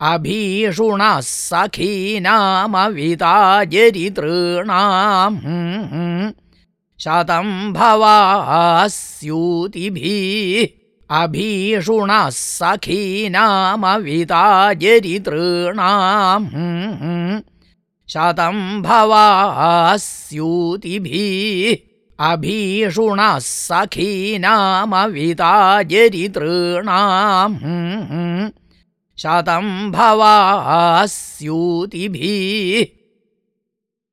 अभीषुणः सखीनामविताजरितॄणाम् शतं भवास्यूतिभिः अभीषुणः सखीनामविताजरितॄणाम् शतं भवास्यूतिभिः अभीषुणः सखीनामविताजरितॄणाम् शतं भवास्यूतिभिः